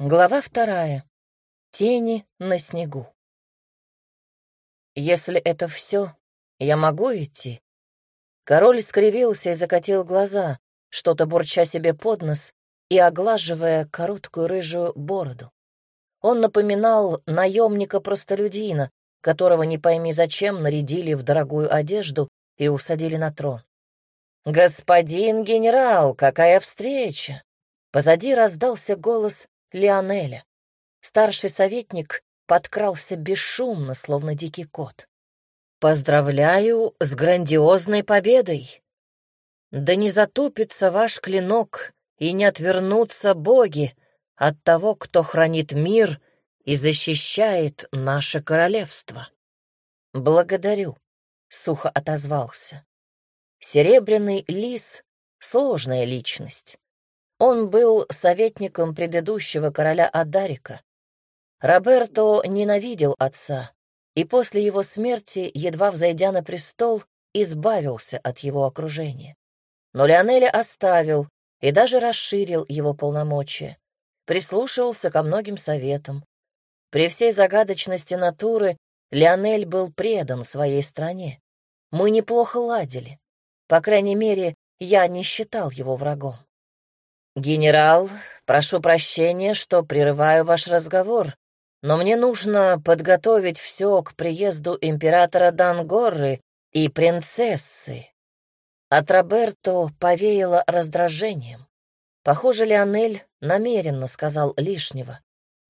Глава вторая. Тени на снегу. Если это все, я могу идти? Король скривился и закатил глаза, что-то бурча себе под нос и оглаживая короткую рыжую бороду. Он напоминал наемника-простолюдина, которого не пойми зачем нарядили в дорогую одежду и усадили на трон. «Господин генерал, какая встреча!» Позади раздался голос Лионеля. Старший советник подкрался бесшумно, словно дикий кот. «Поздравляю с грандиозной победой! Да не затупится ваш клинок и не отвернутся боги от того, кто хранит мир и защищает наше королевство». «Благодарю», — сухо отозвался. Серебряный лис — сложная личность. Он был советником предыдущего короля Адарика. Роберто ненавидел отца, и после его смерти, едва взойдя на престол, избавился от его окружения. Но Леонеля оставил и даже расширил его полномочия, прислушивался ко многим советам. При всей загадочности натуры Леонель был предан своей стране. Мы неплохо ладили. По крайней мере, я не считал его врагом. «Генерал, прошу прощения, что прерываю ваш разговор, но мне нужно подготовить все к приезду императора Дангорры и принцессы». От Роберто повеяло раздражением. Похоже, Леонель намеренно сказал лишнего.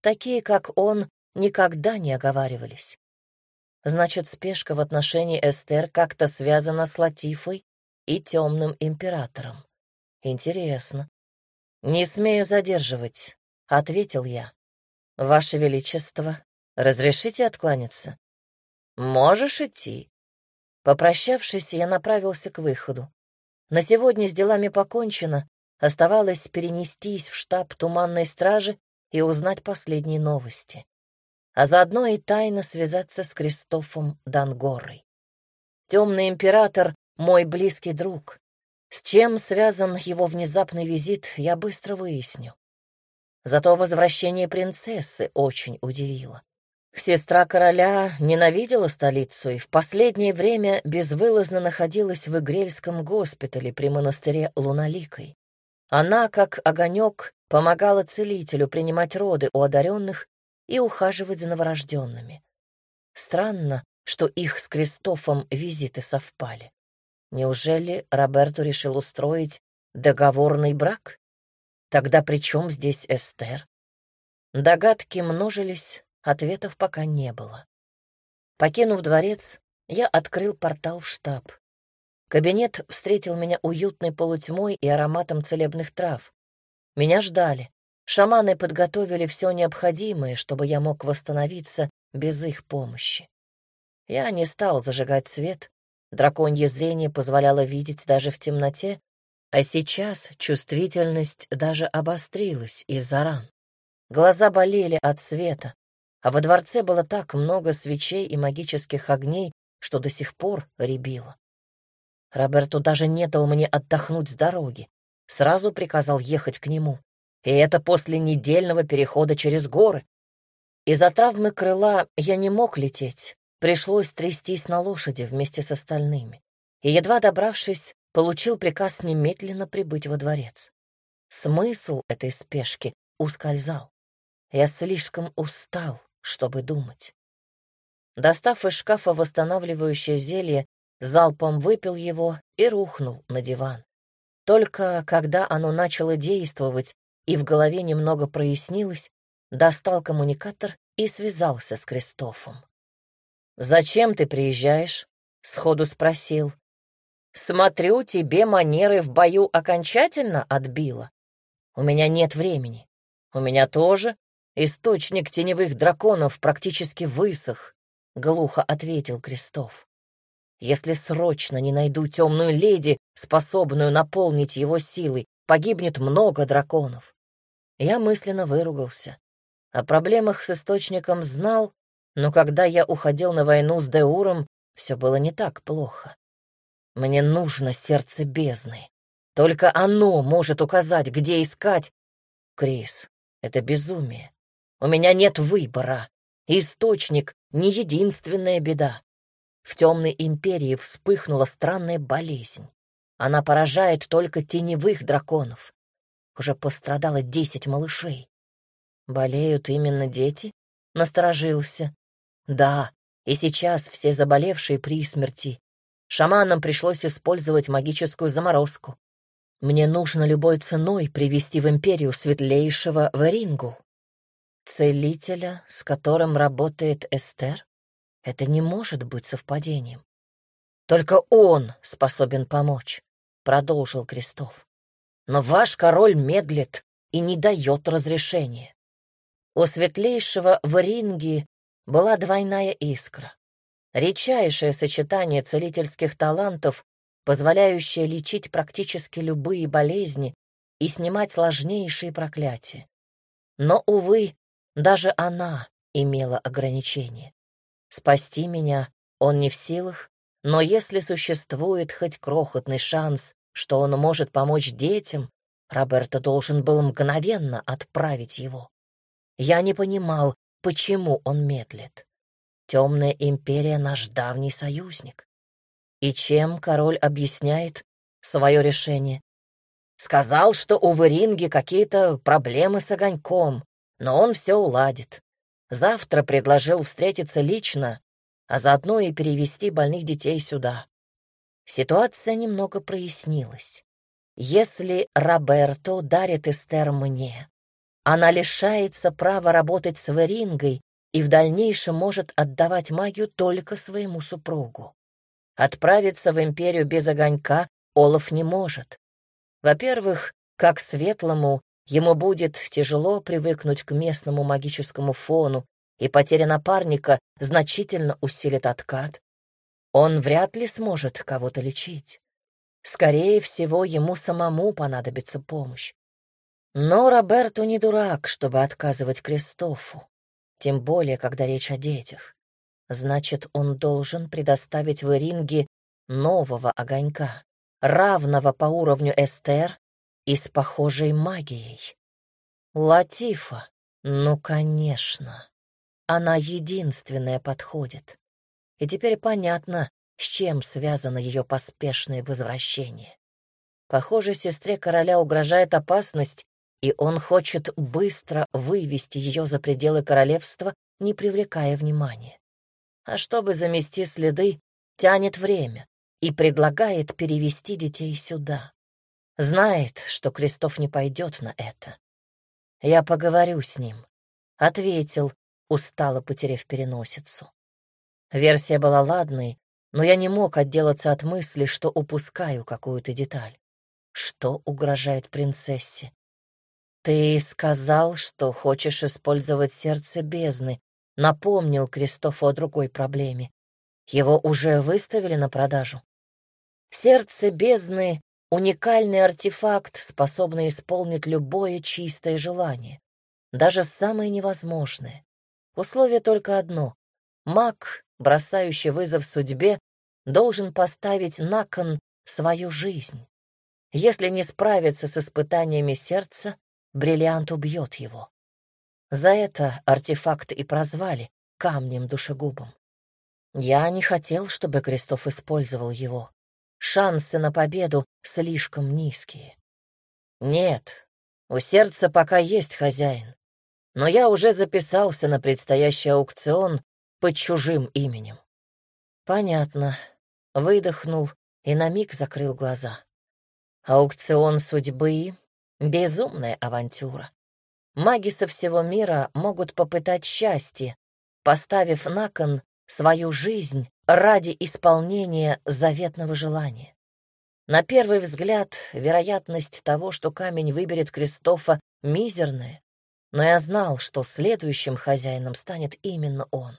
Такие, как он, никогда не оговаривались. Значит, спешка в отношении Эстер как-то связана с Латифой и темным императором. Интересно. «Не смею задерживать», — ответил я. «Ваше Величество, разрешите откланяться?» «Можешь идти». Попрощавшись, я направился к выходу. На сегодня с делами покончено, оставалось перенестись в штаб Туманной Стражи и узнать последние новости. А заодно и тайно связаться с Кристофом Дангорой. Темный император — мой близкий друг, с чем связан его внезапный визит, я быстро выясню. Зато возвращение принцессы очень удивило. Сестра короля ненавидела столицу и в последнее время безвылазно находилась в Игрельском госпитале при монастыре Луналикой. Она, как огонек, помогала целителю принимать роды у одаренных и ухаживать за новорожденными. Странно, что их с Кристофом визиты совпали. Неужели Роберто решил устроить договорный брак? Тогда при чем здесь Эстер? Догадки множились, ответов пока не было. Покинув дворец, я открыл портал в штаб. Кабинет встретил меня уютной полутьмой и ароматом целебных трав. Меня ждали. Шаманы подготовили все необходимое, чтобы я мог восстановиться без их помощи. Я не стал зажигать свет, Драконье зрение позволяло видеть даже в темноте, а сейчас чувствительность даже обострилась из-за ран. Глаза болели от света, а во дворце было так много свечей и магических огней, что до сих пор рябило. Роберто даже не дал мне отдохнуть с дороги, сразу приказал ехать к нему. И это после недельного перехода через горы. Из-за травмы крыла я не мог лететь, Пришлось трястись на лошади вместе с остальными. И, едва добравшись, получил приказ немедленно прибыть во дворец. Смысл этой спешки ускользал. Я слишком устал, чтобы думать. Достав из шкафа восстанавливающее зелье, залпом выпил его и рухнул на диван. Только когда оно начало действовать и в голове немного прояснилось, достал коммуникатор и связался с Кристофом. «Зачем ты приезжаешь?» — сходу спросил. «Смотрю, тебе манеры в бою окончательно отбило. У меня нет времени. У меня тоже. Источник теневых драконов практически высох», — глухо ответил Крестов. «Если срочно не найду темную леди, способную наполнить его силой, погибнет много драконов». Я мысленно выругался. О проблемах с источником знал, но когда я уходил на войну с Деуром, все было не так плохо. Мне нужно сердце бездны. Только оно может указать, где искать. Крис, Это безумие. У меня нет выбора. Источник — не единственная беда. В темной империи вспыхнула странная болезнь. Она поражает только теневых драконов. Уже пострадало десять малышей. Болеют именно дети? Насторожился. Да, и сейчас все заболевшие при смерти. Шаманам пришлось использовать магическую заморозку. Мне нужно любой ценой привести в империю светлейшего Верингу. Целителя, с которым работает Эстер? Это не может быть совпадением. Только он способен помочь, продолжил Крестов. Но ваш король медлит и не дает разрешения. У светлейшего Варинги была двойная искра. Редчайшее сочетание целительских талантов позволяющая лечить практически любые болезни и снимать сложнейшие проклятия. Но, увы, даже она имела ограничения. Спасти меня он не в силах, но если существует хоть крохотный шанс, что он может помочь детям, Роберто должен был мгновенно отправить его. Я не понимал, почему он медлит. Темная империя — наш давний союзник. И чем король объясняет свое решение? Сказал, что у Веринги какие-то проблемы с огоньком, но он все уладит. Завтра предложил встретиться лично, а заодно и перевести больных детей сюда. Ситуация немного прояснилась. Если Роберто дарит Эстер мне, она лишается права работать с Верингой и в дальнейшем может отдавать магию только своему супругу. Отправиться в империю без огонька Олаф не может. Во-первых, как светлому, ему будет тяжело привыкнуть к местному магическому фону, и потеря напарника значительно усилит откат. Он вряд ли сможет кого-то лечить. Скорее всего, ему самому понадобится помощь. Но Роберту не дурак, чтобы отказывать Кристофу, тем более, когда речь о детях. Значит, он должен предоставить в Иринге нового огонька, равного по уровню Эстер и с похожей магией. Латифа, ну, конечно, она единственная подходит. И теперь понятно, с чем связано ее поспешное возвращение. Похоже, сестре короля угрожает опасность, и он хочет быстро вывести ее за пределы королевства, не привлекая внимания а чтобы замести следы, тянет время и предлагает перевести детей сюда. Знает, что Крестов не пойдет на это. Я поговорю с ним. Ответил, устало потеряв переносицу. Версия была ладной, но я не мог отделаться от мысли, что упускаю какую-то деталь. Что угрожает принцессе? Ты сказал, что хочешь использовать сердце бездны, напомнил Кристофу о другой проблеме. Его уже выставили на продажу. Сердце бездны — уникальный артефакт, способный исполнить любое чистое желание, даже самое невозможное. Условие только одно — маг, бросающий вызов судьбе, должен поставить на кон свою жизнь. Если не справиться с испытаниями сердца, бриллиант убьет его. За это артефакт и прозвали камнем душегубом. Я не хотел, чтобы Крестов использовал его. Шансы на победу слишком низкие. Нет, у сердца пока есть хозяин, но я уже записался на предстоящий аукцион под чужим именем. Понятно. Выдохнул и на миг закрыл глаза. Аукцион судьбы — безумная авантюра маги со всего мира могут попытать счастье, поставив на кон свою жизнь ради исполнения заветного желания. На первый взгляд, вероятность того, что камень выберет Кристофа, мизерная, но я знал, что следующим хозяином станет именно он.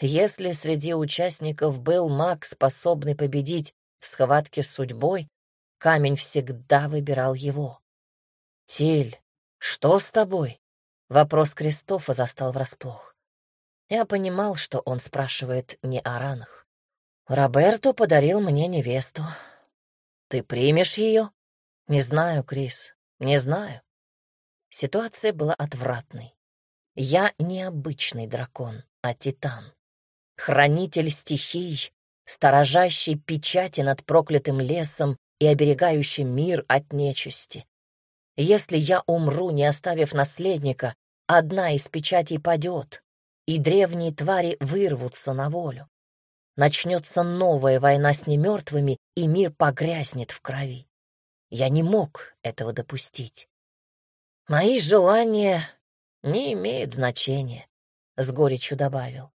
Если среди участников был маг, способный победить в схватке с судьбой, камень всегда выбирал его. Тиль, «Что с тобой?» Вопрос Кристофа застал врасплох. Я понимал, что он спрашивает не о ранах. «Роберто подарил мне невесту. Ты примешь ее?» «Не знаю, Крис, не знаю. Ситуация была отвратной. Я не обычный дракон, а титан. Хранитель стихий, сторожащий печати над проклятым лесом и оберегающий мир от нечисти. Если я умру, не оставив наследника, одна из печатей падет, и древние твари вырвутся на волю. Начнется новая война с немертвыми, и мир погрязнет в крови. Я не мог этого допустить. Мои желания не имеют значения, — с горечью добавил.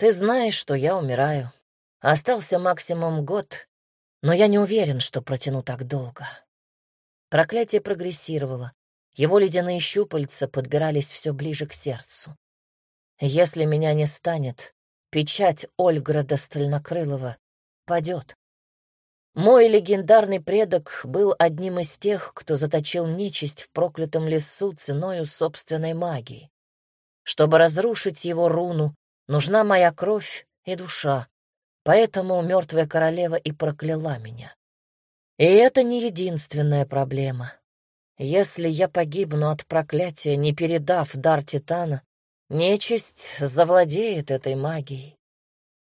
Ты знаешь, что я умираю. Остался максимум год, но я не уверен, что протяну так долго. Проклятие прогрессировало. Его ледяные щупальца подбирались все ближе к сердцу. Если меня не станет, печать Ольграда Стальнокрылова падет. Мой легендарный предок был одним из тех, кто заточил нечисть в проклятом лесу ценою собственной магии. Чтобы разрушить его руну, нужна моя кровь и душа, поэтому мертвая королева и прокляла меня. И это не единственная проблема. Если я погибну от проклятия, не передав дар Титана, нечисть завладеет этой магией.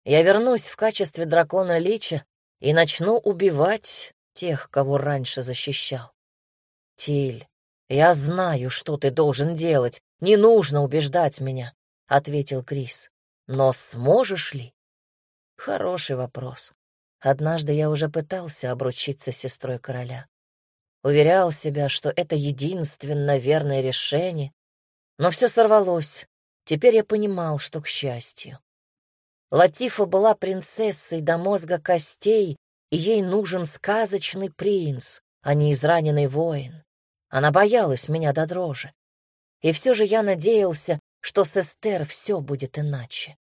Я вернусь в качестве дракона Лича и начну убивать тех, кого раньше защищал. Тиль, я знаю, что ты должен делать, не нужно убеждать меня, — ответил Крис. Но сможешь ли? Хороший вопрос. Однажды я уже пытался обручиться с сестрой короля. Уверял себя, что это единственно верное решение, но все сорвалось. Теперь я понимал, что к счастью. Латифа была принцессой до мозга костей, и ей нужен сказочный принц, а не израненный воин. Она боялась меня до дрожи. И все же я надеялся, что с Эстер все будет иначе.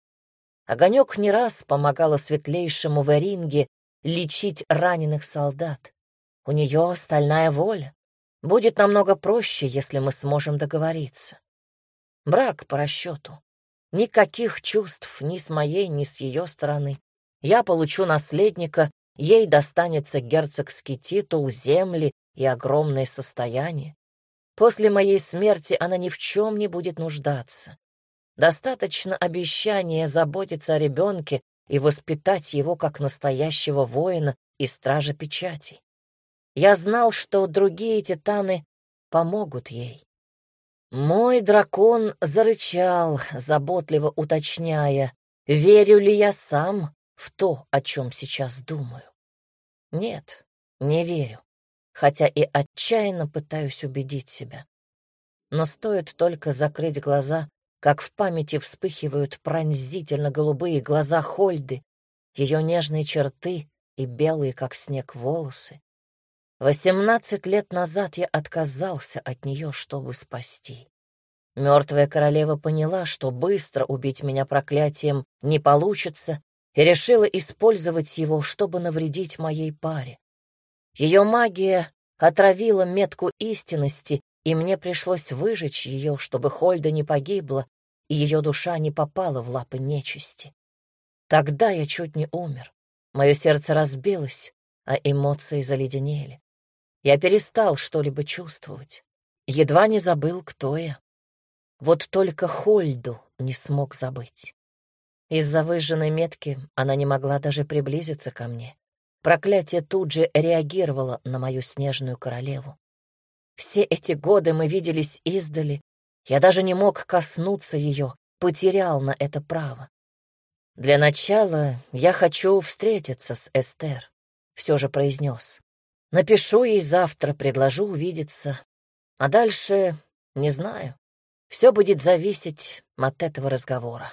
Огонек не раз помогала светлейшему в Эринге лечить раненых солдат. У нее стальная воля. Будет намного проще, если мы сможем договориться. Брак по расчету. Никаких чувств ни с моей, ни с ее стороны. Я получу наследника, ей достанется герцогский титул, земли и огромное состояние. После моей смерти она ни в чем не будет нуждаться. Достаточно обещания заботиться о ребенке и воспитать его как настоящего воина и стража печати. Я знал, что другие титаны помогут ей. Мой дракон зарычал, заботливо уточняя, верю ли я сам в то, о чем сейчас думаю. Нет, не верю, хотя и отчаянно пытаюсь убедить себя. Но стоит только закрыть глаза, как в памяти вспыхивают пронзительно голубые глаза Хольды, ее нежные черты и белые, как снег, волосы. Восемнадцать лет назад я отказался от нее, чтобы спасти. Мертвая королева поняла, что быстро убить меня проклятием не получится, и решила использовать его, чтобы навредить моей паре. Ее магия отравила метку истинности, и мне пришлось выжечь ее, чтобы Хольда не погибла, и ее душа не попала в лапы нечисти. Тогда я чуть не умер. Мое сердце разбилось, а эмоции заледенели. Я перестал что-либо чувствовать. Едва не забыл, кто я. Вот только Хольду не смог забыть. Из-за выжженной метки она не могла даже приблизиться ко мне. Проклятие тут же реагировало на мою снежную королеву. Все эти годы мы виделись издали. Я даже не мог коснуться ее, потерял на это право. Для начала я хочу встретиться с Эстер, все же произнес. Напишу ей завтра, предложу увидеться. А дальше не знаю. Все будет зависеть от этого разговора.